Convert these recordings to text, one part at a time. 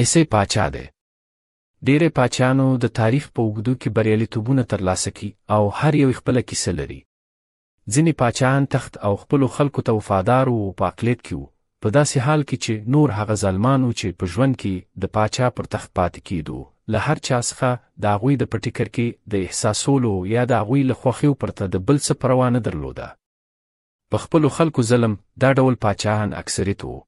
ایسه پاچا دی ډېری پاچانو د تاریخ په اوږدو کې بریالیتوبونه ترلاسه کی او هر یو خپل کیسه لري ځینې پاچاهان تخت او خپل خلکو ته وفادار وو او په عقلیت کې وو په داسې حال کې چې نور هغه ظالمان وو چې په ژوند کې د پاچا پر تخت پاتې کېدو له هر چا څخه د هغوی د پټي کرکې د احساسولو یا د هغوی له خوښیو پرته د بل څه پروا نه درلوده په خپلو خلکو ظلم دا ډول پاچاهان اکثریت وو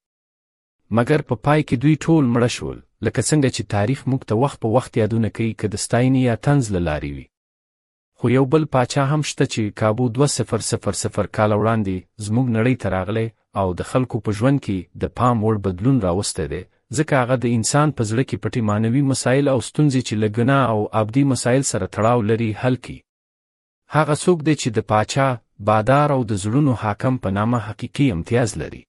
مګر په پای کې دوی ټول مړه شول لکه څنګه چې تاریخ موږ ته وخت په وخت یادونه کوي که د ستاینې یا طنز له لارې وي خو یو بل پاچا هم شته چې کابو دوه صفر صفر صفر کاله وړاندې زموږ نړۍ ته راغلی او د خلکو په ژوند کې د پام وړ بدلون راوستی دی ځکه هغه د انسان په زړه کې پټې معنوي مسایل او ستونزې چې له ګناه او ابدي مسایل سره تړاو لري حل کړي هغه څوک دی چې د پاچا بادار او د زړونو حاکم په نامه حقیقي امتیاز لري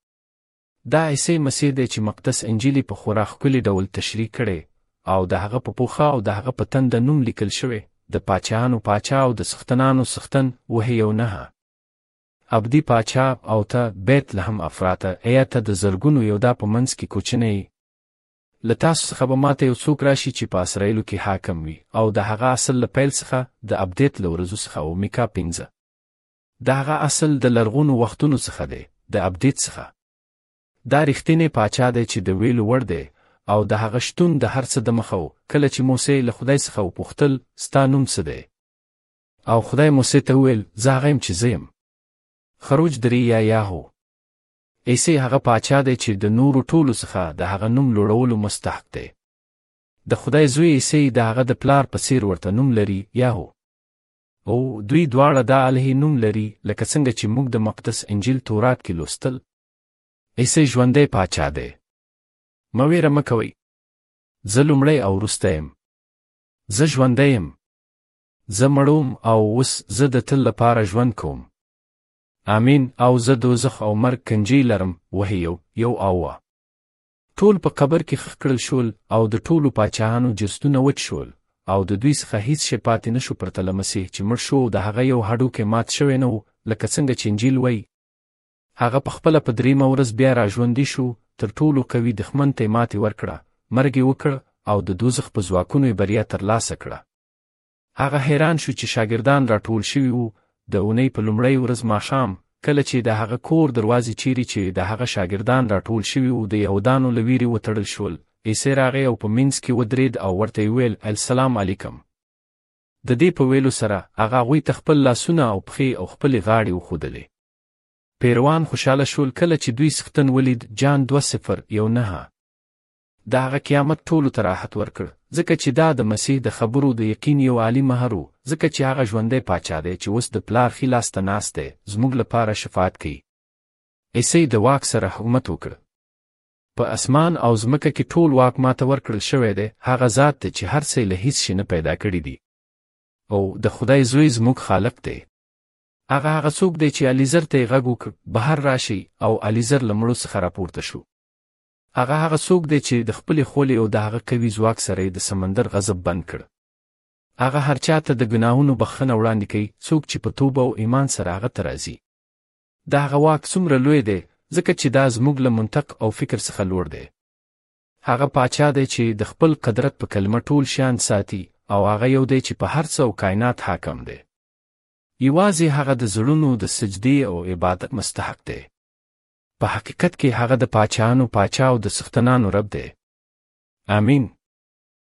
دا عیسی مسیح دی چې مقدس انجیل یې په خورا ښکلي ډول تشریح کړی او د هغه په پوښه او د هغه په تنده نوم لیکل شوی، د پاچاهانو پاچا او د څښتنانو څښتن، وحی یو نهه. ابدي پاچا او ته بیت لحم افراته، ایا ته د زرګونو یودا په منځ کې کوچنی یې؟ له تاسو څخه به ماته یو څوک راشي چې په اسراییلو کې حاکم وي او د هغه اصل له پیل څخه د ابدیت له ورځو څخه او میکا پنځه. دهغه اصل د لرغونو وختونو څخه دی، د ابدیت څخه. دا رښتینی پاچا دی چې د ویلو وړ دی، او د هغه شتون د هر څه دمخه و، کله چې موسی له خدای څخه وپوښتل، ستا نوم څه دی؟ او خدای موسی ته وویل، زه هغه یم چې زه یم. خروج درې یا یاهو. عیسی هغه پاچا دی چې د نورو ټولو څخه د هغه نوم لوړولو مستحق دی. د خدای زوی عیسی د هغه د پلار په څیر ورته نوم لري، یاهو. او دوی دواړه دا الهي نوم لري لکه څنګه چې موږ د مقدس انجیل تورات کې لوستل عیسی ژوندی پاچا دی مه ویره مه کوئ زه لومړی او وروسته یم زه ژوندی یم زه مړوم او اوس زه د تل لپاره ژوند کوم آمین او زه دوزخ او مرګ کنجی لرم وه یو یو او ټول په قبر کې خښ کړل شول او د ټولو پاچاهانو جستونه وچ شول او د دوی څخه هیڅ شی پاتې نه شو پرته له مسیح چې مړ شو د هغه یو هډوکی مات شوی نه و لکه څنګه چې انجیل وایي هغه په خپله په دریمه ورځ بیا راژوندی شو تر ټولو قوي دښمن ته یې ماتې ورکړه مرګ یې وکړ او د دوزخ په ځواکونو یې بریا ترلاسه کړه هغه حیران شو چې شاګردان راټول شوي وو، د اونۍ په لومړۍ ورځ ماښام، کله چې د هغه کور دروازې چیرې چې د هغه شاګردان راټول شوي وو د یهودانو له ویرې وتړل شول، عیسی راغی او په مینځ کې ودرید او ورته یې وویل، السلام علیکم. د دې په ویلو سره، هغه هغوی ته خپل لاسونه او پښې او خپلې غاړې وښودلې. پیروان خوشاله شول کله چې دوی څښتن ولید، جان دوه صفر یو نهه. د هغه قیامت ټولو ته راحت ورکړ، ځکه چې دا د مسیح د خبرو د یقین یو عالي مهر و، ځکه چې هغه ژوندی پاچا دی چې اوس د پلار ښي لاس ته ناست دی، زموږ لپاره شفاعت کوي. عیسی د واک سره حکومت وکړ. په اسمان او ځمکه کې ټول واک ماته ورکړل شوی دی، هغه ذات دی چې هر څه له هیڅ شي نه پیدا کړي دي. او د خدای زوی زموږ خالق دی. هغه هغه څوک دی چې علیزر ته یې غږ وکړ، بهر راشئ، او علیزر له مړو څخه راپورته شو. هغه هغه څوک دی چې د خپلې خولې او د هغه قوي ځواک سره یې د سمندر غضب بند کړ. هغه هر چا ته د ګناهونو بخښنه وړاندې کوي، څوک چې په توبه او ایمان سره هغه ته راځي. د هغه واک څومره لوی دی، ځکه چې دا زموږ له منطق او فکر څخه لوړ دی. هغه پاچا دی چې د خپل قدرت په کلمه ټول شیان ساتي او هغه یو دی چې په هر څه او کائنات حاکم دی. یوازې هغه د زړونو د سجدې او عبادت مستحق دی. په حقیقت کې هغه د پاچاهانو پاچا او د څښتنانو رب دی. آمین.